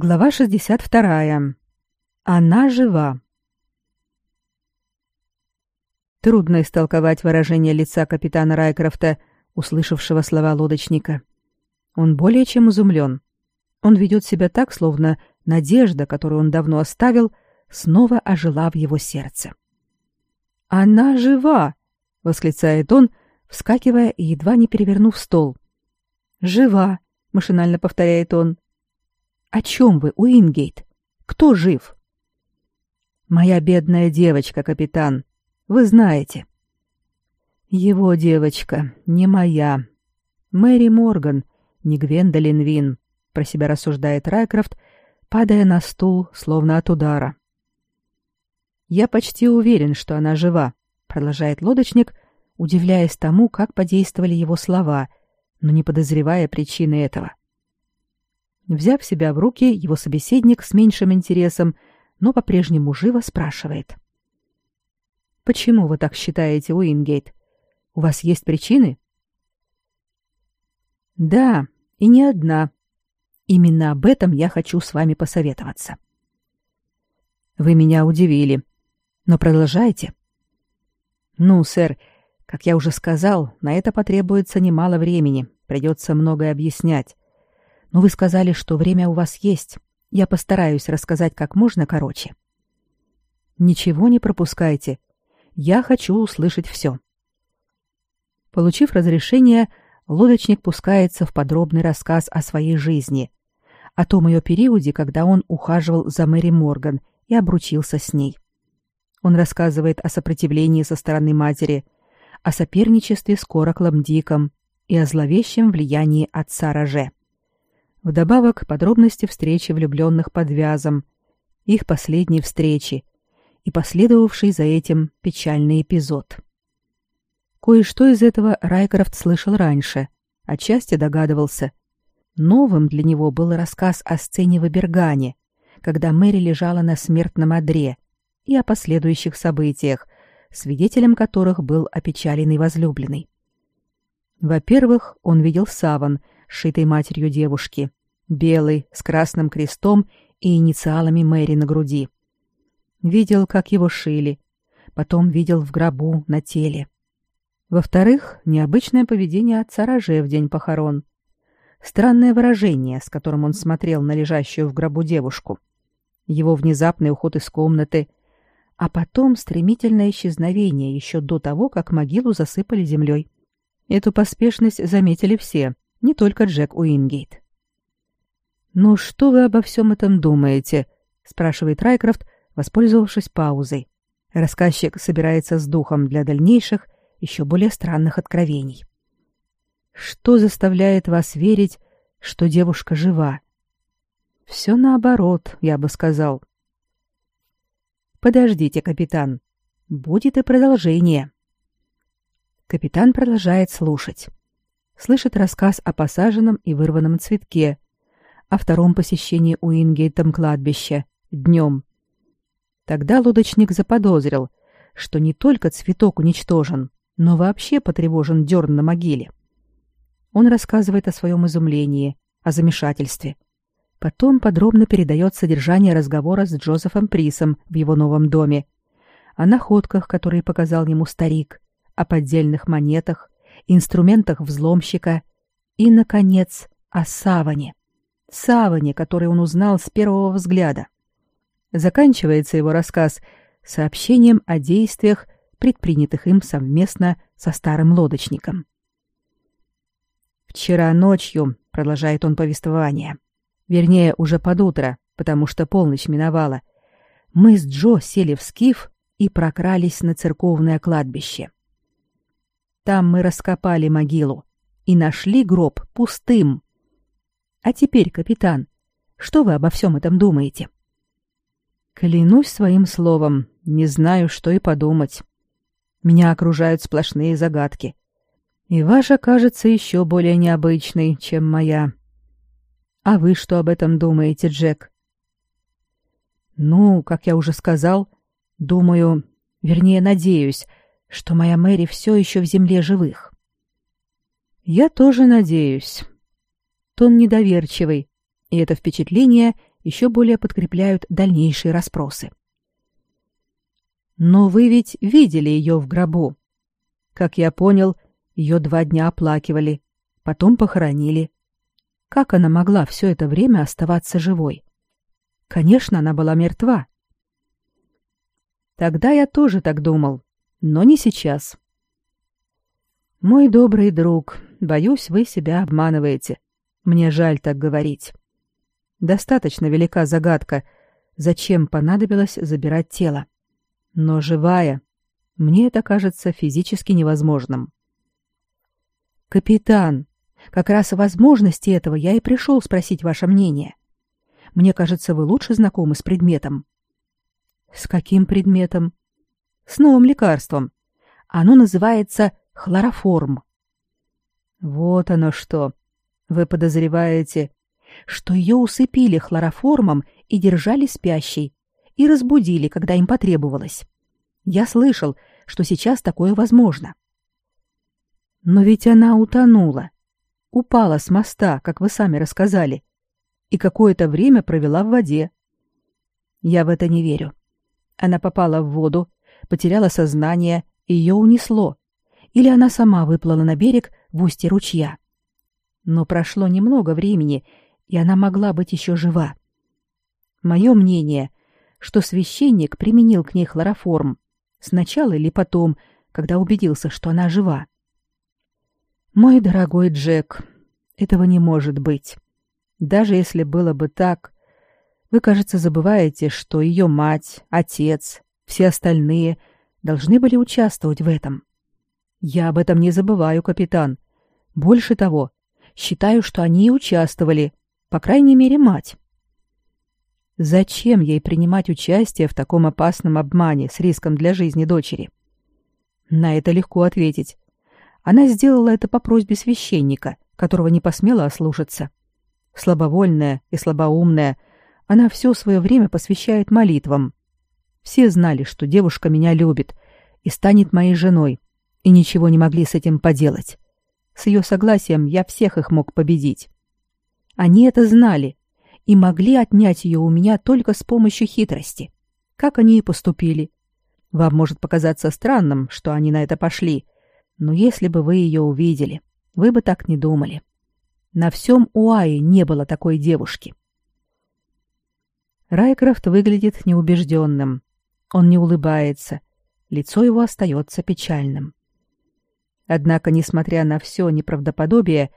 Глава 62. Она жива. Трудно истолковать выражение лица капитана Райкрофта, услышавшего слова лодочника. Он более чем изумлен. Он ведет себя так, словно надежда, которую он давно оставил, снова ожила в его сердце. «Она жива!» — восклицает он, вскакивая и едва не перевернув стол. «Жива!» — машинально повторяет он. О чем вы, Уингейт? Кто жив? Моя бедная девочка, капитан. Вы знаете. Его девочка, не моя. Мэри Морган, не Гвендолин Вин, про себя рассуждает Райкрофт, падая на стул, словно от удара. Я почти уверен, что она жива, продолжает лодочник, удивляясь тому, как подействовали его слова, но не подозревая причины этого. Взяв себя в руки, его собеседник с меньшим интересом, но по-прежнему живо спрашивает. «Почему вы так считаете, Уингейт? У вас есть причины?» «Да, и не одна. Именно об этом я хочу с вами посоветоваться». «Вы меня удивили. Но продолжайте». «Ну, сэр, как я уже сказал, на это потребуется немало времени, придется многое объяснять. Но вы сказали, что время у вас есть. Я постараюсь рассказать как можно короче. Ничего не пропускайте. Я хочу услышать все. Получив разрешение, лодочник пускается в подробный рассказ о своей жизни, о том ее периоде, когда он ухаживал за Мэри Морган и обручился с ней. Он рассказывает о сопротивлении со стороны матери, о соперничестве с Кораклом Диком и о зловещем влиянии отца Роже. Вдобавок подробности встречи влюбленных под вязом, их последней встречи и последовавший за этим печальный эпизод. Кое-что из этого Райкрофт слышал раньше, отчасти догадывался. Новым для него был рассказ о сцене в Эбергане, когда Мэри лежала на смертном одре, и о последующих событиях, свидетелем которых был опечаленный возлюбленный. Во-первых, он видел саван — шитой матерью девушки, белый, с красным крестом и инициалами Мэри на груди. Видел, как его шили, потом видел в гробу на теле. Во-вторых, необычное поведение отца Роже в день похорон. Странное выражение, с которым он смотрел на лежащую в гробу девушку. Его внезапный уход из комнаты, а потом стремительное исчезновение еще до того, как могилу засыпали землей. Эту поспешность заметили все — не только Джек Уингейт. «Ну что вы обо всем этом думаете?» — спрашивает Райкрофт, воспользовавшись паузой. Рассказчик собирается с духом для дальнейших, еще более странных откровений. «Что заставляет вас верить, что девушка жива?» «Все наоборот, я бы сказал». «Подождите, капитан. Будет и продолжение». Капитан продолжает слушать слышит рассказ о посаженном и вырванном цветке, о втором посещении Уингейтом кладбища, днем. Тогда лодочник заподозрил, что не только цветок уничтожен, но вообще потревожен дерн на могиле. Он рассказывает о своем изумлении, о замешательстве. Потом подробно передает содержание разговора с Джозефом Присом в его новом доме, о находках, которые показал ему старик, о поддельных монетах, инструментах взломщика и, наконец, о саване. Саване, который он узнал с первого взгляда. Заканчивается его рассказ сообщением о действиях, предпринятых им совместно со старым лодочником. «Вчера ночью», — продолжает он повествование, вернее, уже под утро, потому что полночь миновала, мы с Джо сели в скиф и прокрались на церковное кладбище. Там мы раскопали могилу и нашли гроб пустым. А теперь, капитан, что вы обо всем этом думаете? Клянусь своим словом, не знаю, что и подумать. Меня окружают сплошные загадки. И ваша кажется еще более необычной, чем моя. А вы что об этом думаете, Джек? Ну, как я уже сказал, думаю, вернее, надеюсь, что моя Мэри все еще в земле живых. Я тоже надеюсь. Тон недоверчивый, и это впечатление еще более подкрепляют дальнейшие расспросы. Но вы ведь видели ее в гробу. Как я понял, ее два дня оплакивали, потом похоронили. Как она могла все это время оставаться живой? Конечно, она была мертва. Тогда я тоже так думал, но не сейчас. Мой добрый друг, боюсь, вы себя обманываете. Мне жаль так говорить. Достаточно велика загадка, зачем понадобилось забирать тело. Но живая, мне это кажется физически невозможным. Капитан, как раз о возможности этого я и пришел спросить ваше мнение. Мне кажется, вы лучше знакомы с предметом. С каким предметом? С новым лекарством. Оно называется хлороформ. Вот оно что. Вы подозреваете, что ее усыпили хлороформом и держали спящей, и разбудили, когда им потребовалось. Я слышал, что сейчас такое возможно. Но ведь она утонула. Упала с моста, как вы сами рассказали, и какое-то время провела в воде. Я в это не верю. Она попала в воду, потеряла сознание, и ее унесло. Или она сама выплыла на берег в устье ручья. Но прошло немного времени, и она могла быть еще жива. Мое мнение, что священник применил к ней хлороформ, сначала или потом, когда убедился, что она жива. Мой дорогой Джек, этого не может быть. Даже если было бы так, вы, кажется, забываете, что ее мать, отец, все остальные должны были участвовать в этом. Я об этом не забываю, капитан. Больше того, считаю, что они и участвовали, по крайней мере, мать. Зачем ей принимать участие в таком опасном обмане с риском для жизни дочери? На это легко ответить. Она сделала это по просьбе священника, которого не посмела ослушаться. Слабовольная и слабоумная — она все свое время посвящает молитвам. Все знали, что девушка меня любит и станет моей женой, и ничего не могли с этим поделать. С ее согласием я всех их мог победить. Они это знали и могли отнять ее у меня только с помощью хитрости. Как они и поступили. Вам может показаться странным, что они на это пошли, но если бы вы ее увидели, вы бы так не думали. На всем Уае не было такой девушки. Райкрофт выглядит неубежденным. Он не улыбается. Лицо его остается печальным. Однако, несмотря на все неправдоподобие,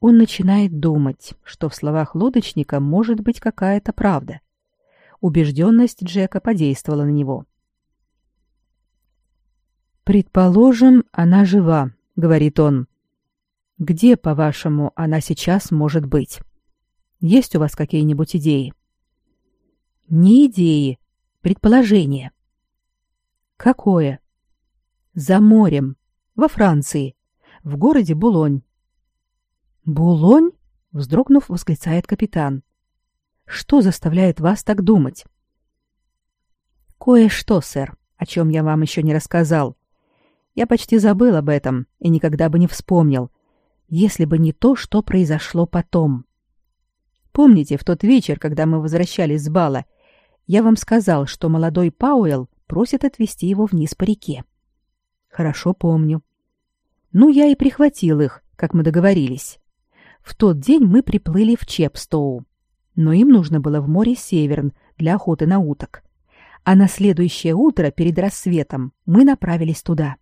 он начинает думать, что в словах лодочника может быть какая-то правда. Убежденность Джека подействовала на него. «Предположим, она жива», — говорит он. «Где, по-вашему, она сейчас может быть? Есть у вас какие-нибудь идеи?» Не идеи, предположение. Какое? За морем, во Франции, в городе Булонь. Булонь? вздрогнув, восклицает капитан. Что заставляет вас так думать? Кое-что, сэр, о чем я вам еще не рассказал. Я почти забыл об этом и никогда бы не вспомнил, если бы не то, что произошло потом. Помните, в тот вечер, когда мы возвращались с бала, я вам сказал, что молодой Пауэлл просит отвезти его вниз по реке. Хорошо помню. Ну, я и прихватил их, как мы договорились. В тот день мы приплыли в Чепстоу, но им нужно было в море Северн для охоты на уток. А на следующее утро перед рассветом мы направились туда.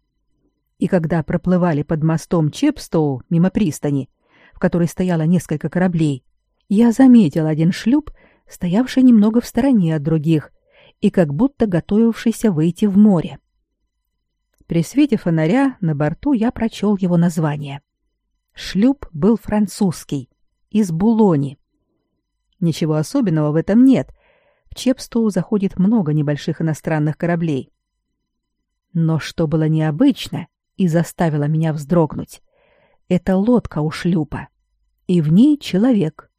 И когда проплывали под мостом Чепстоу мимо пристани, в которой стояло несколько кораблей, я заметил один шлюп, стоявший немного в стороне от других и как будто готовившийся выйти в море. При свете фонаря на борту я прочел его название. Шлюп был французский, из Булони. Ничего особенного в этом нет. В Чепстоу заходит много небольших иностранных кораблей. Но что было необычно и заставило меня вздрогнуть, это лодка у шлюпа, и в ней человек.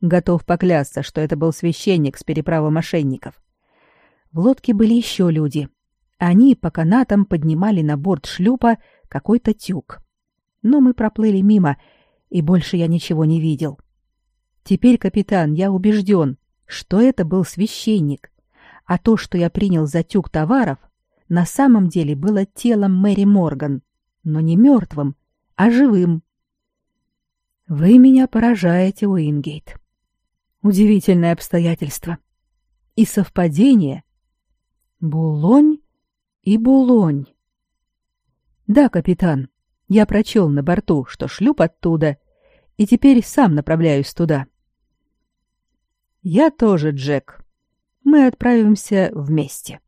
Готов поклясться, что это был священник с переправы мошенников. В лодке были еще люди. Они по канатам поднимали на борт шлюпа какой-то тюк. Но мы проплыли мимо, и больше я ничего не видел. Теперь, капитан, я убежден, что это был священник, а то, что я принял за тюк товаров, на самом деле было телом Мэри Морган, но не мертвым, а живым. Вы меня поражаете, Уингейт. Удивительное обстоятельство. И совпадение. Булонь и Булонь. Да, капитан, я прочел на борту, что шлюп оттуда, и теперь сам направляюсь туда. Я тоже, Джек. Мы отправимся вместе.